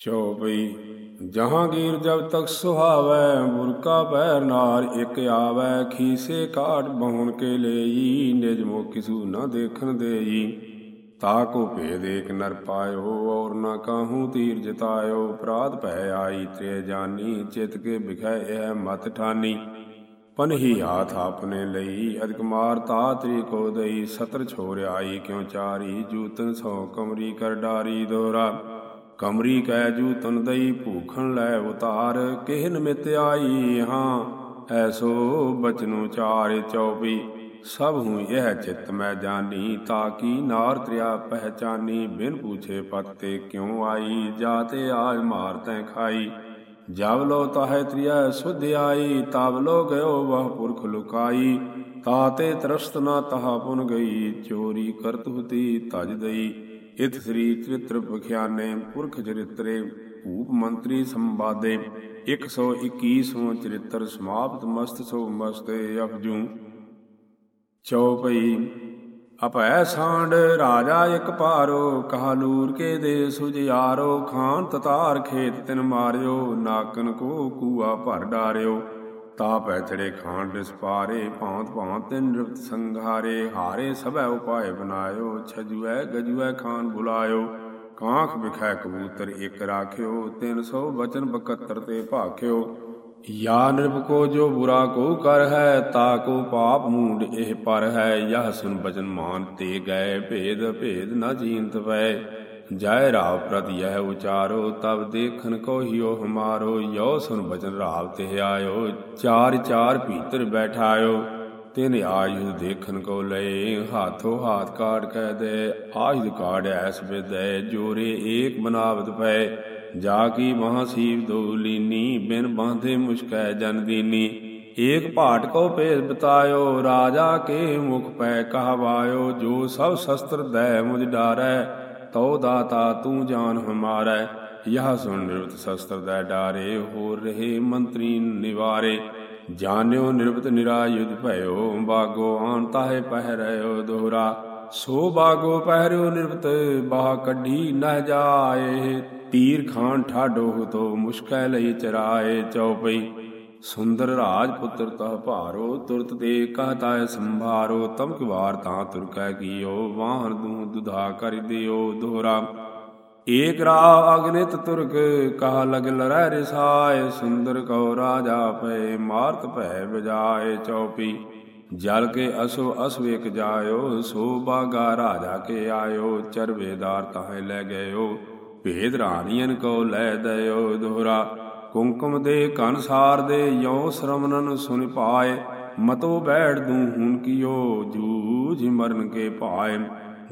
ਚੌਪਈ ਜਹਾਂਗੀਰ ਜਬ ਤੱਕ ਸੁਹਾਵੈ ਬੁਰਕਾ ਪੈਰ ਨਾਰ ਇਕ ਆਵੈ, ਖੀਸੇ ਕਾਟ ਬਹੁਣ ਕੇ ਲਈ, ਨਿਜ ਮੋ ਕਿਸੂ ਨਾ ਦੇਖਣ ਦੇਈ। ਤਾ ਕੋ ਭੇਦ ਏਕ ਨਰ ਪਾਇਓ, ਔਰ ਨਾ ਕਾਹੂ ਤੀਰ ਜਿਤਾਇਓ ਪ੍ਰਾਤ ਭੈ ਆਈ ਤੇ ਜਾਨੀ, ਚਿਤ ਕੇ ਬਿਖੈ ਇਹ ਮਤ ਠਾਨੀ। ਪਨਹੀ ਹਾਥ ਆਪਨੇ ਲਈ, ਅਦਕ ਮਾਰ ਤਾ ਤ੍ਰੀ ਕੋ ਦਈ। ਸਤਰ ਛੋਰ ਆਈ, ਕਿਉ ਚਾਰੀ, ਜੂਤਨ ਸੋ ਕਮਰੀ ਕਰ ਡਾਰੀ ਦੋਰਾ। ਕਮਰੀ ਕੈ ਜੂ ਤਨ ਦਈ ਭੂਖਣ ਲੈ ਉਤਾਰ ਕਿਹ ਨਿਮਿਤ ਆਈ ਹਾਂ? ਐਸੋ ਬਚਨੂ ਚਾਰ ਚੌਪੀ ਸਭ ਹੂੰ ਇਹ ਚਿਤ ਮੈਂ ਜਾਣੀ ਤਾਕੀ ਨਾਰ ਤ੍ਰਿਆ ਪਹਿਚਾਨੀ? ਬਿਨ ਪੁੱਛੇ ਪਤਤੇ ਕਿਉ ਆਈ? ਜਾਤੇ ਆਜ ਮਾਰ ਤੈ ਖਾਈ। ਜਬ ਲੋ ਤਾਹੇ ਤ੍ਰਿਆ ਸੁਧ ਆਈ, ਤਬ ਲੋ ਗਇਓ ਵਹ ਪੁਰਖ ਲੁਕਾਈ। ਤਾਤੇ ਤਰਸਤ ਨਾ ਤਹਾ ਪੁਨ ਗਈ, ਚੋਰੀ ਕਰਤ ਹੁਤੀ ਤਜ ਦਈ। ਇਤ ਸ੍ਰੀ ਚਰਿਤ੍ਰ ਬਖਿਆਨੇ ਪੁਰਖ ਚਰਿਤਰੇ, ਭੂਪ ਮੰਤਰੀ ਸੰਵਾਦੇ 121ਵਾਂ ਚਰਿਤ੍ਰ ਸਮਾਪਤ ਮਸਤ ਸੋ ਮਸਤੇ ਅਪਜੂ। ਚੌਪਈ ਅਪੈ ਸਾਂਡ ਰਾਜਾ ਇਕ ਪਾਰੋ ਕਹਾਲੂਰ ਕੇ ਦੇ ਸੁਜਿਆਰੋ ਖਾਨ ਤਤਾਰ ਖੇਤ ਤਿਨ ਮਾਰਿਓ, ਨਾਕਨ ਕੋ ਕੂਆ ਭਰ ਡਾਰਿਓ। ਤਾ ਚੜੇ ਖਾਨ ਦਿਸ ਭਾਂਤ ਭਾਂਤ ਤਿਨ ਨਿਰਤ ਸੰਘਾਰੇ, ਹਾਰੇ ਸਭੈ ਉਪਾਏ ਬਨਾਇਓ, ਛਜੂਐ ਗਜੂਐ ਖਾਨ ਬੁਲਾਇਓ। ਕਾਂਖ ਵਿਖੈ ਕਬੂਤਰ ਇਕ ਰਾਖਿਓ 300 ਬਚਨ 72 ਤੇ ਭਾਖਿਓ। ਯਾ ਨਿਰਭ ਕੋ ਜੋ ਬੁਰਾ ਕੋ ਕਰ ਹੈ, ਤਾ ਕੋ ਪਾਪ ਮੂਡ ਇਹ ਪਰ ਹੈ। ਯਹ ਸੁਨ ਬਚਨ ਮਾਨ ਤੇ ਗਏ, ਭੇਦ ਭੇਦ ਨਾ ਜੀਨਤ ਪਏ। ਜੈ ਰਾਵ ਪ੍ਰਤ ਯਹ ਉਚਾਰੋ, ਤਬ ਦੇਖਨ ਕੋ ਹਿਓ ਹਮਾਰੋ, ਯੋ ਸੁਨ ਬਚਨ ਰਾਵ ਤੇ ਆਇਓ, ਚਾਰ ਚਾਰ ਭੀਤਰ ਬੈਠਾਇਓ। ਤਿਨ ਆਯੁ ਦੇਖਨ ਕੋ ਲਏ, ਹਾਥੋ ਹਾਥ ਕਾੜ ਕਹਿ ਦੇ, ਆਯੁਧ ਕਾੜ ਐਸ ਵਿਦੈ ਜੋਰੇ ਏਕ ਬਨਾਵਤ ਪੈ। ਜਾ ਕੀ ਮਹਾਸੀਬ ਦੋ ਲੀਨੀ, ਬਿਨ ਬਾਂਧੇ ਮੁਸ਼ਕੈ ਜਨ ਦੀਨੀ। ਏਕ ਭਾਟ ਕੋ ਭੇਦ ਬਤਾਇਓ, ਰਾਜਾ ਕੇ ਮੁਖ ਪੈ ਕਹਵਾਇਓ, ਜੋ ਸਭ ਸ਼ਸਤਰ ਦੈ ਮੁਝ ਡਾਰੈ। ਤਉ ਦਾਤਾ ਤੂੰ ਜਾਨ ਹਮਾਰੈ, ਯਹ ਸੁਣ ਨਿਰਵਤ ਸ਼ਸਤਰ ਦੈ ਡਾਰੇ ਹੋ ਰਹੇ ਮੰਤਰੀ ਨਿਵਾਰੇ। ਜਾਣਿਓ ਨਿਰਵਤ ਨਿਰਾਯੁਧ ਭਇਓ, ਬਾਗੋ ਆਨ ਤਾਹੇ ਪਹਿਰਿਓ ਦੋਹਰਾ ਸੋ ਬਾਗੋ ਪਹਿਰਿਓ ਨਿਰਵਤ, ਬਾਹ ਕੱਢੀ ਨ ਜਾਏ। ਤੀਰ ਖਾਨ ਠਾਡੋ ਤੋ ਮੁਸ਼ਕੈ ਲਈ ਚਰਾਏ ਚਉਪਈ। ਸੁੰਦਰ ਰਾਜ ਪੁੱਤਰ ਤਹ ਭਾਰੋ, ਤੁਰਤ ਦੇ ਕਹਤਾ ਸੰਭਾਰੋ ਤਮਕ ਵਾਰ ਤਾਂ ਤੁਰਕੈ ਕੀਓ, ਵਾਹਨ ਦੂ ਦੁਧਾ ਕਰ ਦਿਓ ਦੋਹਰਾ ਏਕ ਰਾ ਅਗਨਿਤ ਤੁਰਕ, ਕਹਾ ਲਗ ਲਰੈ ਰਿਸਾਏ, ਸੁੰਦਰ ਕਉ ਰਾਜਾ ਪਏ, ਮਾਰਤ ਭੈ ਬਜਾਏ ਚੌਪੀ। ਜਲ ਕੇ ਅਸੋ ਅਸਵੇਕ ਜਾਇਓ ਸੋ ਬਾਗਾ ਰਾਜਾ ਕੇ ਆਇਓ, ਚਰਵੇਦਾਰ ਤਾਹੇ ਲੈ ਗਇਓ, ਭੇਦ ਰਾਣੀਆਂ ਕੋ ਲੈ ਦਇਓ ਦੋਹਰਾ ਕੁੰਕਮ ਦੇ ਕਨਸਾਰ ਦੇ ਯੋ ਸ਼ਰਮਨਨ ਸੁਨ ਪਾਏ, ਮਤੋ ਬੈਠ ਦੂ ਹੁਣ ਕੀਓ ਜੂਝ ਮਰਨ ਕੇ ਪਾਏ।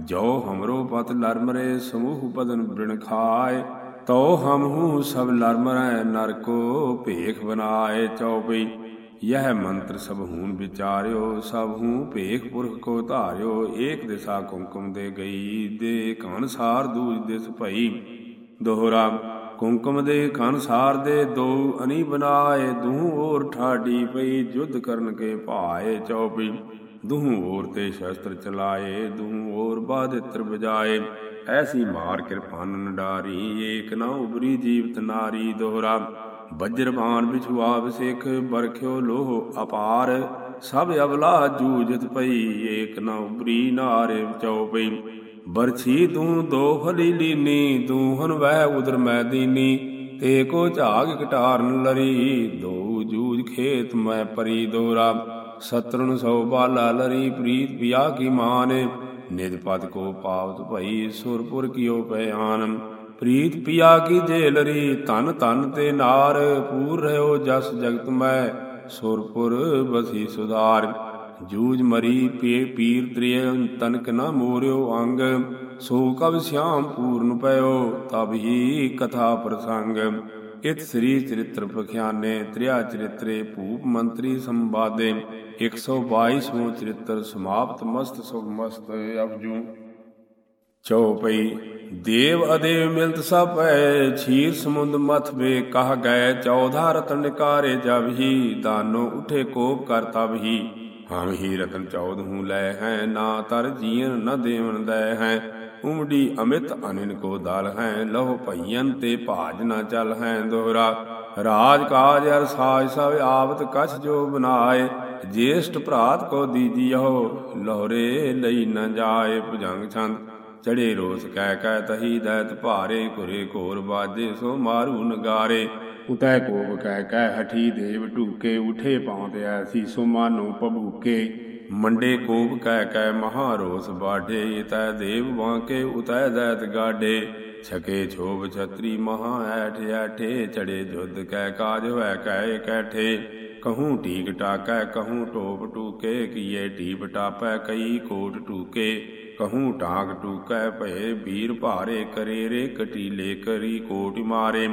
ਜੋ ਹਮਰੋ ਪਤ ਲਰਮਰੇ ਸਮੂਹ ਪਦਨ ਬ੍ਰਿਣ ਖਾਏ ਤੋ ਹਮ ਹੂ ਸਭ ਲਰਮਰੈ ਨਰ ਕੋ ਭੇਖ ਬਨਾਏ ਚਉਪਈ। ਯਹ ਮੰਤਰ ਸਭ ਹੂਨ ਵਿਚਾਰਿਓ, ਸਭ ਹੂ ਭੇਖ ਪੁਰਖ ਕੋ ਧਾਰਿਓ, ਏਕ ਦਿਸ਼ਾ ਕੁੰਕਮ ਦੇ ਗਈ, ਦੇ ਕਨ ਸਾਰ ਦੂਜ ਦਿਸ ਭਈ। ਦੋਹਰਾ ਕੁੰਕਮ ਦੇ ਕਨ ਦੇ ਦੋ ਅਨੀ ਬਨਾਏ ਦੂਹ ਔਰ ਠਾਡੀ ਪਈ, ਜੁਧ ਕਰਨ ਕੇ ਭਾਏ ਚਉਪਈ ਦੂਹ ਔਰ ਤੇ ਸ਼ਸਤਰ ਚਲਾਏ, ਦੂਹ ਔਰ ਬਾਦਿਤਰ ਬਜਾਏ ਐਸੀ ਮਾਰ ਕਿਰਪਾਨ ਡਾਰੀ, ਏਕ ਨਾ ਉਬਰੀ ਜੀਵਤ ਨਾਰੀ ਦੋਹਰਾ। ਵਜਰਬਾਨ ਵਿਛੁਆ ਵਿਸੇਖ ਬਰਖਿਓ ਲੋਹ ਅਪਾਰ। ਸਭ ਅਬਲਾ ਜੂਜਤ ਪਈ, ਏਕ ਨਾ ਉਬਰੀ ਨਾਰੇ ਚਉਪਈ ਬਰਛੀ ਤੂੰ ਦੋ ਫਲੀ ਲੀਨੀ ਦੂਹਨ ਵਹਿ ਉਦਰ ਮੈਦੀਨੀ ਤੇ ਕੋ ਝਾਗ ਕਟਾਰਨ ਲਰੀ, ਦੋ ਜੂਜ ਖੇਤ ਮੈਂ ਪਰੀ ਦੋਰਾ। ਸਤਰਨ ਸੋ ਬਾਲਾ ਲਰੀ, ਪ੍ਰੀਤ ਪਿਆ ਕੀ ਮਾਨ। ਨਿਦ ਪਦ ਕੋ ਪਾਵਤ ਭਈ ਸੁਰਪੁਰ ਕੀਓ ਪਿਆਨ। ਪ੍ਰੀਤ ਪਿਆ ਕੀ ਜੇਲਰੀ ਤਨ ਤਨ ਤੇ ਨਾਰ। ਪੂਰ ਰਹਿਓ ਜਸ ਜਗਤ ਮੈਂ, ਸੁਰਪੁਰ ਬਸੀ ਸੁਧਾਰ। ਜੂਜ ਮਰੀ ਪੇ ਪੀਰ ਤ੍ਰਿਯ, ਤਨਕ ਨਾ ਮੋਰਿਓ ਅੰਗ, ਸੋ ਕਬ ਸਿਆਮ ਪੂਰਨ ਪਇਓ, ਤਬ ਹੀ ਕਥਾ ਪ੍ਰਸੰਗ। ਇਤ ਸ੍ਰੀ ਚਰਿਤ੍ਰ ਪਖਿਆਨੇ, ਤ੍ਰਿਆ ਚਰਿਤਰੇ ਭੂਪ ਮੰਤਰੀ ਸੰਵਾਦੇ 122ਵਾਂ ਚਰਿਤ੍ਰ ਸਮਾਪਤ ਮਸਤ ਸੁਭ ਮਸਤ ਅਪਜੂ। ਚਉਪਈ ਦੇਵ ਅਦੇਵ ਮਿਲਤ ਸਭ ਪੈ ਛੀਰ ਸਮੁੰਦ ਮਥ ਬੇ ਕਹ ਗਏ, ਚੌਧਾ ਰਤਨ ਨਿਕਾਰੇ ਜਬ ਹੀ, ਦਾਨੋ ਉਠੇ ਕੋਪ ਕਰ ਤਬ ਹੀ। ਹਮ ਹੀ ਰਤਨ ਚੌਦ ਹੂੰ ਲੈ ਹੈ, ਨਾ ਤਰ ਜੀਨ ਨ ਦੇਵਨ ਦੈ ਹੈ। ਉਮੜੀ ਅਮਿਤ ਅਨਿਨ ਕੋ ਦਲ ਹੈ, ਲਹੁ ਭਈਨ ਤੇ ਭਾਜ ਨਾ ਚਲ ਹੈ ਦੋਹਰਾ। ਰਾਜ ਕਾਜ ਅਰ ਸਾਜ ਸਭ ਆਵਤ ਕਛ ਜੋ ਬਨਾਏ, ਜੇਸ਼ਟ ਭਰਾਤ ਕੋ ਦੀਜੀਓ ਲਹਰੇ ਲਈ ਨ ਜਾਏ ਭੁਜੰਗ ਛੰਦ। ਚੜੇ ਰੋਸ ਕਹਿ ਕਹਿ ਤਹੀ ਦੈਤ ਭਾਰੇ, ਘੁਰੇ ਘੋਰ ਬਾਜੇ ਸੋ ਮਾਰੂ ਨਗਾਰੇ। ਉਤੈ ਕੋਪ ਕਹਿ ਕਹਿ ਹਠੀ ਦੇਵ ਢੂਕੇ, ਉਠੇ ਪਾਉਂਦੇ ਐਸੀ ਸੋ ਮਾਨੋ ਮੰਡੇ ਕੋਪ ਕਹਿ ਕਹਿ ਮਹਾ ਬਾਢੇ, ਇਤੈ ਦੇਵ ਵਾਂਕੇ, ਉਤੈ ਦੈਤ ਗਾਡੇ ਛਕੇ ਛੋਬ ਛਤਰੀ ਮਹਾ ਐਠ ਐਠੇ, ਚੜੇ ਜੁਦ ਕਹਿ ਕਾਜ ਹੋਇ ਕਹਿ ਕੈਠੇ। ਕਹੂੰ ਟੀਕ ਟਾਕੈ, ਕਹੂੰ ਟੋਪ ਟੂਕੇ, ਕੀਏ ਟੀਪ ਟਾਪੈ, ਕਈ ਕੋਟ ਟੂਕੇ। ਕਹੂੰ ਟਾਕ ਟੂਕੈ, ਭਏ ਵੀਰ ਭਾਰੇ, ਕਰੇਰੇ, ਕਟੀਲੇ, ਕਰੀ ਕੋਟ ਮਾਰੇ।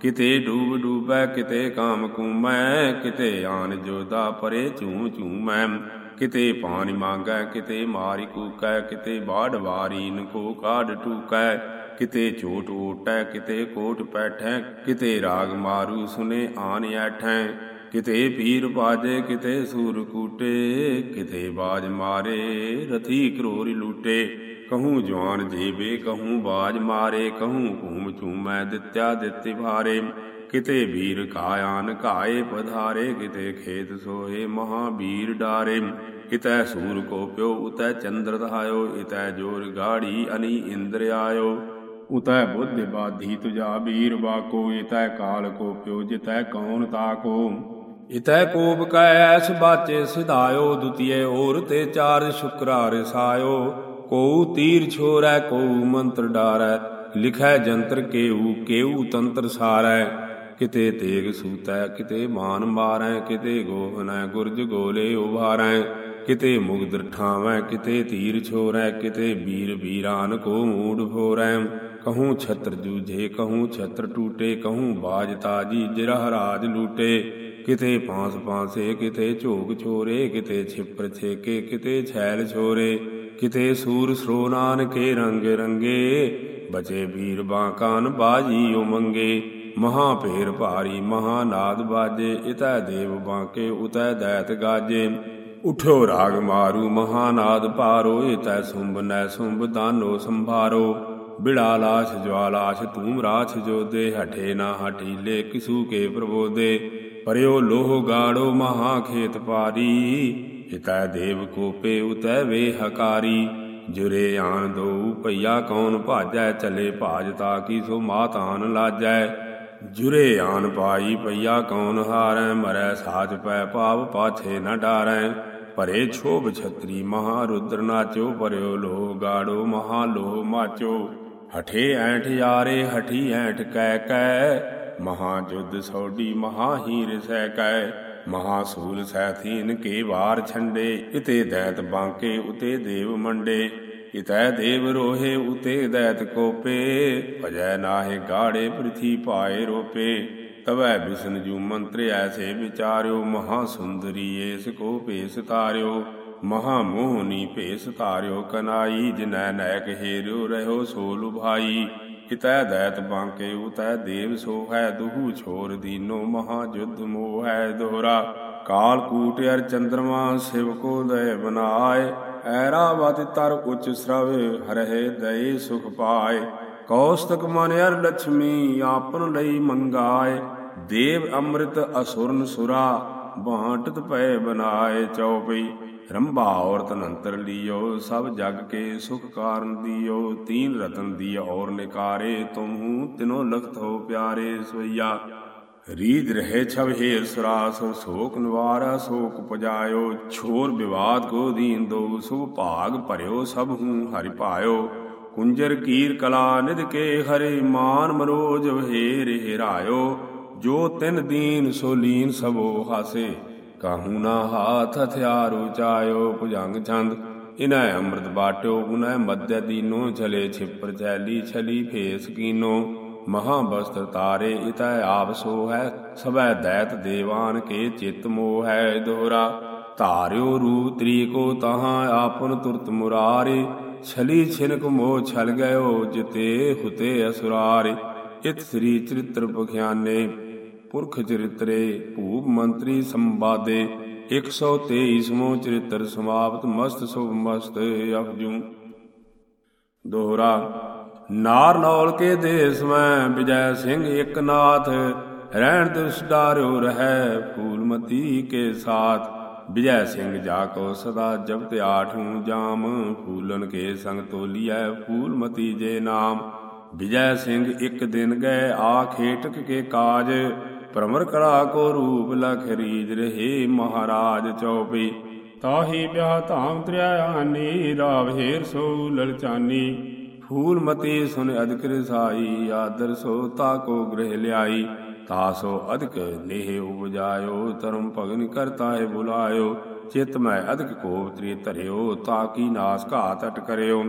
ਕਿਤੇ ਡੂਬ ਡੂਬੈ, ਕਿਤੇ ਕਾਮ ਕੂਮੈ, ਕਿਤੇ ਆਨ ਜੋਦਾ ਪਰੇ ਚੂ ਚੂਮੈ ਕਿਤੇ ਪਾਣੀ ਮੰਗੈ, ਕਿਤੇ ਮਾਰੀ ਕੂਕੈ, ਕਿਤੇ ਬਾੜ ਵਾਰੀ ਕੋ ਕਾਢ ਟੂਕੈ। ਕਿਤੇ ਝੋਟ ਓਟੈ ਕਿਤੇ ਕੋਟ ਪੈਠੈ, ਕਿਤੇ ਰਾਗ ਮਾਰੂ ਸੁਨੇ ਆਨ ਐਠੈ। ਕਿਤੇ ਪੀਰ ਬਾਜੇ, ਕਿਤੇ ਸੂਰ ਕੂਟੇ, ਕਿਤੇ ਬਾਜ ਮਾਰੇ, ਰਥੀ ਕਰੋਰੀ ਲੂਟੇ। ਕਹੂੰ ਜਵਾਨ ਜੀਵੇ, ਕਹੂੰ ਬਾਜ ਮਾਰੇ, ਕਹੂੰ ਘੂਮ ਝੂਮੈ ਦਿੱਤਿਆ ਦਿੱਤੀ ਭਾਰੇ ਕਿਤੇ ਵੀਰ ਕਾਇਆਨ ਘਾਏ ਪਧਾਰੇ, ਕਿਤੇ ਖੇਤ ਸੋਏ ਮਹਾਬੀਰ ਡਾਰੇ। ਕਿਤੈ ਸੂਰ ਕੋ ਪਿਓ, ਉਤੈ ਚੰਦਰ ਧਾਇਓ, ਇਤੈ ਜੋਰ ਗਾੜੀ ਅਨੀ ਇੰਦਰ ਆਇਓ। ਉਤੈ ਬੁੱਧ ਬਾਧੀ ਤੁਜਾ, ਵੀਰ ਵਾਕੋ, ਇਤੈ ਕਾਲ ਕੋ ਪਿਓ, ਜਿਤੈ ਕੌਣ ਤਾਕੋ। ਇਤੈ ਕੋਪ ਕੈ ਐਸ ਬਾਚੇ ਸਿਧਾਇਓ, ਦੁਤੀਏ ਔਰ ਤੇ ਚਾਰ ਸ਼ੁਕਰਾ ਰਸਾਇਓ ਕੋ ਤੀਰ ਛੋਰੈ ਕੋ ਮੰਤਰ ਡਾਰੈ, ਲਿਖੈ ਜੰਤਰ ਕੇਊ ਕੇਊ ਤੰਤਰ ਸਾਰੈ। ਕਿਤੇ ਤੇਗ ਸੂਤੈ, ਕਿਤੇ ਮਾਨ ਮਾਰੈ, ਕਿਤੇ ਗੋਹਨੈ ਗੁਰਜ ਗੋਲੇ ਉਭਾਰੈ। ਕਿਤੇ ਮੁਗਦਰ ਠਾਵੈ, ਕਿਤੇ ਤੀਰ ਛੋਰੈ, ਕਿਤੇ ਵੀਰ ਵੀਰਾਨ ਕੋ ਮੂਡ ਫੋਰੈ। ਕਹੂੰ ਛਤਰ ਜੂਝੇ, ਕਹੂੰ ਛਤਰ ਟੂਟੇ, ਕਹੂੰ ਬਾਜ ਤਾਜੀ, ਜਿਰਹ ਰਾਜ ਲੂਟੇ। ਕਿਤੇ ਪਾਂਸ ਪਾਂਸੇ, ਕਿਤੇ ਝੋਗ ਛੋਰੇ ਕਿਤੇ ਛਿਪਰ ਛੇਕੇ, ਕਿਤੇ ਛੈਲ ਛੋਰੇ, ਕਿਤੇ ਸੂਰ ਸ੍ਰੋ ਨਾਨਕੇ ਰੰਗ ਰੰਗੇ। ਬਚੇ ਵੀਰ ਬਾਕਾਨ ਬਾਜੀ ਉਮੰਗੇ, ਮਹਾ ਭੇਰ ਭਾਰੀ, ਮਹਾ ਨਾਦ ਬਾਜੇ, ਇਤੈ ਦੇਵ ਬਾਂਕੇ, ਉਤੈ ਦੈਤ ਗਾਜੇ। ਉਠੋ ਰਾਗ ਮਾਰੂ ਮਹਾਨਾਦ ਭਾਰੋ, ਇਤੈ ਸੁੰਭ ਨੈ ਸੁੰਭ ਦਾਨੋ ਸੰਭਾਰੋ। ਬਿੜਾ ਲਾਸ਼, ਜਵਾਲਾਸ਼ ਤੂਮ ਰਾਛ ਜੋਦੇ ਹਠੇ ਨਾ ਹਠੀਲੇ ਕਿਸੂ ਕੇ ਪ੍ਰਬੋਦੇ ਪਰਿਓ ਲੋਹ ਗਾੜੋ ਮਹਾ ਖੇਤ ਪਾਰੀ। ਹਿਤੈ ਦੇਵ ਕੋਪੇ ਉਤੈ ਵੇ ਹਕਾਰੀ। ਜੁਰੇ ਆਣ ਦੋ ਭਈਆ ਕੌਣ ਭਾਜੈ, ਚਲੇ ਭਾਜ ਤਾ ਕੀ ਸੋ ਮਾਤਾਨ ਲਾਜੈ। ਜੁਰੇ ਆਨ ਪਾਈ ਪਈਆ ਕੌਣ ਹਾਰੈ, ਮਰੈ ਸਾਜ ਪੈ ਪਾਵ ਪਾਛੇ ਨ ਡਾਰੈ। ਭਰੇ ਛੋਭ ਛਤਰੀ ਮਹਾ ਰੁਦਰ ਨਾਚੋ, ਪਰਿਓ ਲੋਹ ਗਾੜੋ ਮਹਾ ਲੋਹ ਮਾਚੋ। ਹਠੇ ਐਂਠ ਯਾਰੇ, ਹਠੀ ਐਂਠ ਕੈ ਕੈ ਮਹਾ ਜੁਦ ਸੌਡੀ ਮਹਾ ਹੀਰ ਸੈ ਕੈ ਮਹਾ ਸੂਲ ਸੈਥੀਨ ਕੇ ਵਾਰ ਛੰਡੇ, ਇਤੇ ਦੈਤ ਬਾਂਕੇ, ਉਤੇ ਦੇਵ ਮੰਡੇ, ਇਤੈ ਦੇਵ ਰੋਹੇ, ਉਤੇ ਦੈਤ ਕੋਪੇ, ਭਜੈ ਨਾਹੇ ਗਾੜੇ ਪ੍ਰਿਥੀ ਪਾਏ ਰੋਪੇ, ਤਵੈ ਬਿਸ਼ਨ ਜੂ ਮੰਤਰ ਐਸੇ ਵਿਚਾਰਿਓ ਮਹਾ ਸੁੰਦਰੀ ਏਸ ਕੋ ਭੇਸ ਤਾਰਿਓ ਮਹਾ ਮੋਹਨੀ ਭੇਸ ਤਾਰਿਓ ਕਨਾਈ ਜਿਨੈ ਨੈਕ ਹੇਰਿਓ, ਰਹਿਓ ਸੋ ਲੁਭਾਈ ਇਤੈ ਦੈਤ ਬਾਂਕੇ, ਉਤੈ ਦੇਵ ਸੋ ਹੈ ਦੁਹੂ ਛੋਰ ਦੀਨੋ ਮਹਾ ਜੁਧ ਮੋਹ ਹੈ ਦੋਹਰਾ ਕਾਲ ਕੂਟ ਅਰ ਚੰਦਰਮਾ ਸਿਵ ਕੋ ਦਇ ਬਨਾਏ ਐਰਾਵਤ ਤਰ ਉਚ ਸਰਵੇ ਹਰਹਿ ਦਇ ਸੁਖ ਪਾਏ। ਕੌਸਤਕ ਮਨ ਅਰ ਲక్ష్ਮੀ ਆਪਨ ਲਈ ਮੰਗਾਏ, ਦੇਵ ਅੰਮ੍ਰਿਤ ਅਸੁਰਨ ਸੁਰਾ ਬਾਟਤ ਪੈ ਬਨਾਏ ਚਉਪਈ। ਰੰਭਾ ਔਰ ਤਨੰਤਰ ਲੀਓ, ਸਭ ਜਗ ਕੇ ਸੁਖ ਕਾਰਨ ਦੀਓ। ਤੀਨ ਰਤਨ ਦੀ ਔਰ ਨਿਕਾਰੇ, ਤੁਮਹੂ ਤਿਨੋ ਲਖਤ ਹੋ ਪਿਆਰੇ ਸੋਈਆ ਰੀਦ ਰਹੇ ਛਵ ਹੇਰ ਸੁਰਾਸ, ਸੋਕ ਨਿਵਾਰਾ ਸੋਕ ਪਜਾਇਓ। ਛੋਰ ਵਿਵਾਦ ਕੋ ਦੀਨ ਦੋ, ਸੁਭ ਭਾਗ ਭਰਿਓ, ਸਭ ਹੂੰ ਹਰਿ ਪਾਇਓ। ਕੁੰਜਰ ਕੀਰ ਕਲਾ ਨਿਧ ਕੇ ਹਰੇ, ਮਾਨ ਮਰੋਜ ਹੇਰ ਹਿਰਾਇਓ। ਜੋ ਤਿਨ ਦੀਨ ਸੋ ਲੀਨ ਸਭੋ ਹਾਸੇ, ਕਾਹੂ ਨਾ ਹਾਥ ਹਥਿਆਰ ਉਚਾਇਓ ਭੁਜੰਗ ਛੰਦ। ਇਨੈ ਅੰਮ੍ਰਿਤ ਬਾਟਿਓ, ਉਨੈ ਮਧਿ ਦੀਨੋ ਚਲੇ ਛਿਪਰ ਚੈਲੀ ਛਲੀ ਫੇਸ ਕੀਨੋ। ਮਹਾ ਬਸਤਰ ਤਾਰੇ, ਇਤੈ ਆਪ ਸੋ ਹੈ, ਸਭੈ ਦੈਤ ਦੇਵਾਨ ਕੇ ਚਿਤ ਮੋਹ ਹੈ ਦੋਹਰਾ। ਧਾਰਿਓ ਰੂ ਤ੍ਰੀਕੋ ਤਹਾਂ ਆਪਨ ਤੁਰਤ ਮੁਰਾਰੇ, ਛਲੀ ਛਿਨਕ ਮੋਹ ਛਲ ਗਇਓ ਜਿਤੇ ਹੁਤੇ ਅਸੁਰਾਰੇ। ਇਤ ਸ੍ਰੀ ਚਰਿਤ੍ਰ ਪਖਿਆਨੇ ਪੁਰਖ ਚਰਿਤਰੇ ਭੂਪ ਮੰਤਰੀ ਸੰਵਾਦੇ 123ਵਾਂ ਚਰਿਤ੍ਰ ਸਮਾਪਤ, ਮਸਤ ਸੁਭ ਮਸਤ ਅਪਜੂ ਦੋਹਰਾ, ਨਾਰ ਕੇ ਦੇਸ ਮੈਂ, ਵਿਜੈ ਸਿੰਘ ਇੱਕ ਰਹਿਣ ਤਿਸ ਡਾਰਿਓ ਰਹੈ ਫੂਲਮਤੀ ਕੇ ਸਾਥ। ਵਿਜੈ ਸਿੰਘ ਜਾ ਕੋ ਸਦਾ ਜਪਤ ਆਠੂ ਜਾਮ, ਫੂਲਨ ਕੇ ਸੰਗ ਤੋਲੀਐ ਫੂਲਮਤੀ ਜੇ ਨਾਮ। ਵਿਜੈ ਸਿੰਘ ਇੱਕ ਦਿਨ ਗਏ, ਆ ਖੇਟਕ ਕੇ ਕਾਜ ਭ੍ਰਮਰ ਕਰਾ ਕੋ ਰੂਪ ਲਖ ਰੀਜ ਰਹੇ ਮਹਾਰਾਜ ਚੌਪੀ ਤਾਹੀ ਵਿਆਹ ਧਾਮ ਤ੍ਰਿਆਨੀ ਰਾਵਹੇਰ ਸੋ ਲਲਚਾਨੀ ਫੂਲਮਤੀ ਸੁਨ ਅਦਿਕ ਰਸਾਈ ਆਦਰ ਸੋ ਤਾ ਕੋ ਗ੍ਰਹਿ ਲਿਆਈ ਤਾਸੋ ਅਦਿਕ ਨੇਹ ਉਪਜਾਇਓ ਧਰਮ ਭਗਨ ਕਰਤਾ ਹੈ ਬੁਲਾਇਓ ਚਿਤ ਮੈਂ ਅਦਿਕ ਕੋਪ ਤ੍ਰੀ ਧਰਿਓ ਤਾ ਕੀ ਨਾਸ ਘਾਤ ਅਟ ਕਰਿਓ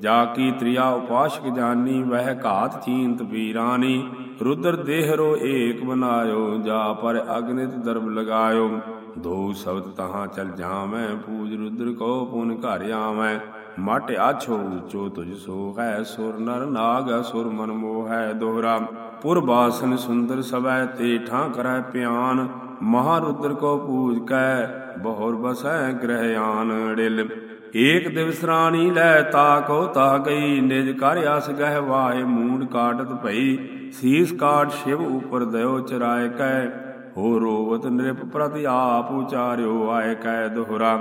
ਜਾ ਕੀ ਤ੍ਰਿਆ ਉਪਾਸ਼ਕ ਜਾਨੀ ਵਹਿ ਘਾਤ ਚੀਨਤ ਵੀਰਾਨੀ ਰੁਦਰ ਦੇਹ ਰੋ ਏਕ ਬਨਾਇਓ, ਜਾ ਪਰ ਅਗਨਿਤ ਦਰਬ ਲਗਾਇਓ। ਦੋ ਸ਼ਬਦ ਤਹਾਂ ਚਲ ਜਾਵੇਂ, ਪੂਜ ਰੁਦਰ ਕੋ ਪੁਨ ਘਰ ਆਵੇਂ। ਮਟ ਆਛੋ ਉਚੋ ਤੁਜ ਸੋ ਹੈ ਸੁਰ ਨਰ ਨਾਗ, ਸੁਰ ਮਨ ਮੋਹ ਦੋਹਰਾ। ਪੁਰ ਬਾਸਨ ਸੁੰਦਰ ਸਵੈ ਤੇ ਠਾਂ ਕਰੈ ਪਿਆਨ। ਮਹਾਰੁਦਰ ਕੋ ਪੂਜ ਕੈ, ਬਹੁਰ ਬਸੈ ਗ੍ਰਹਿ ਆਨ ੜਿਲ ਏਕ ਦਿਵਸ ਰਾਣੀ ਲੈ, ਤਾ ਕੋ ਤਾ ਗਈ। ਨਿਜ ਕਰ ਆਸ ਗਹਿ ਵਾਏ, ਮੂੰਡ ਕਾਟਤ ਭਈ। ਸੀਸ ਕਾਟ ਸ਼ਿਵ ਉਪਰ ਦਇਓ ਚਰਾਏ ਕੈ, ਹੋ ਰੋਵਤ ਨਿਰਪ ਪ੍ਰਤਿ ਆਪ ਉਚਾਰਿਓ ਆਏ ਕੈ ਦੋਹਰਾ।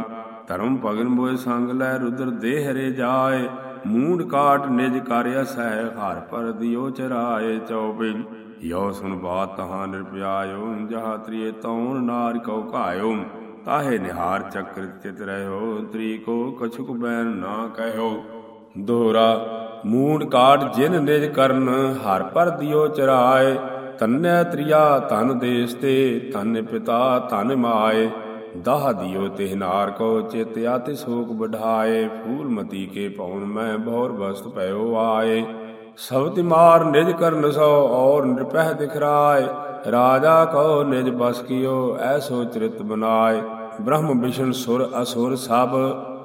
ਧਰਮ ਭਗਨ ਮੋਇ ਸੰਗ ਲੈ ਰੁਦਰ ਦੇਹ ਰੇ ਜਾਏ ਮੂੰਡ ਕਾਟ ਨਿਜ ਕਰ ਅਸੈ ਹਰ ਪਰ ਦਿਓ ਚਰਾਏ ਚੌਪੇ ਯੋ ਸੁਨ ਬਾਤ ਤਹਾਂ ਨਿਰਪਿਆਇਓ ਜਹਾ ਤ੍ਰਿਏ ਤੌਣ ਨਾਰ ਕਉ ਘਾਇਓ। ਤਾਹੇ ਨਿਹਾਰ ਚੱਕਰ ਚਿਤ ਰਹਿਓ ਤ੍ਰੀ ਕੋ ਕਛੁਕ ਬੈਨ ਨਾ ਕਹਿਓ। ਦੋਹਰਾ ਮੂੰਡ ਕਾਟ ਜਿਨ ਨਿਜ ਕਰਨ, ਹਰ ਪਰ ਦਿਓ ਚਰਾਏ। ਤਨੈ ਤ੍ਰਿਆ ਤਨ ਦੇਸ ਤੇ, ਧਨ ਪਿਤਾ ਧਨ ਮਾਏ। ਦਾਹ ਦਿਓ ਤਿਹਨਾਰ ਨਾਰ ਕੋ ਚਿਤ ਆਤਿ ਸੋਕ ਬਢਾਏ ਫੂਲਮਤੀ ਕੇ ਪਉਨ ਮੈਂ ਬਹੁਰ ਬਸਤ ਪਇਓ ਆਏ। ਸਬਦ ਮਾਰ ਨਿਜ ਕਰਨ ਸੋ ਔਰ ਨਿਰਪਹਿ ਦਿਖਰਾਏ। ਰਾਜਾ ਕੋ ਨਿਜ ਬਸ ਕੀਓ, ਐਸੋ ਚਰਿਤ ਬਨਾਏ। ਬ੍ਰਹਮ ਵਿਸ਼ਨ ਸੁਰ ਅਸੁਰ ਸਭ,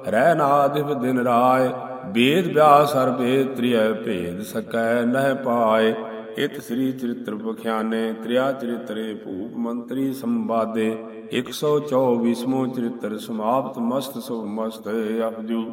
ਰਹਿ ਨਾਦਿਵ ਦਿਨ ਰਾਏ ਵੇਦ ਵਿਆਸ ਹਰ ਵੇਦ ਤ੍ਰਿਯ ਭੇਦ ਸਕੈ ਨਹਿ ਪਾਏ। ਇਤ ਸ੍ਰੀ ਚਰਿਤ੍ਰ ਬਖਿਆਨੇ ਤ੍ਰਿਆ ਚਰਿਤਰੇ ਭੂਪ ਮੰਤਰੀ ਸੰਵਾਦੇ। 124ਵਾਂ ਚਰਿਤ੍ਰ ਸਮਾਪਤ, ਮਸਤ ਸੁਭ ਮਸਤ, ਅਪਜੂ।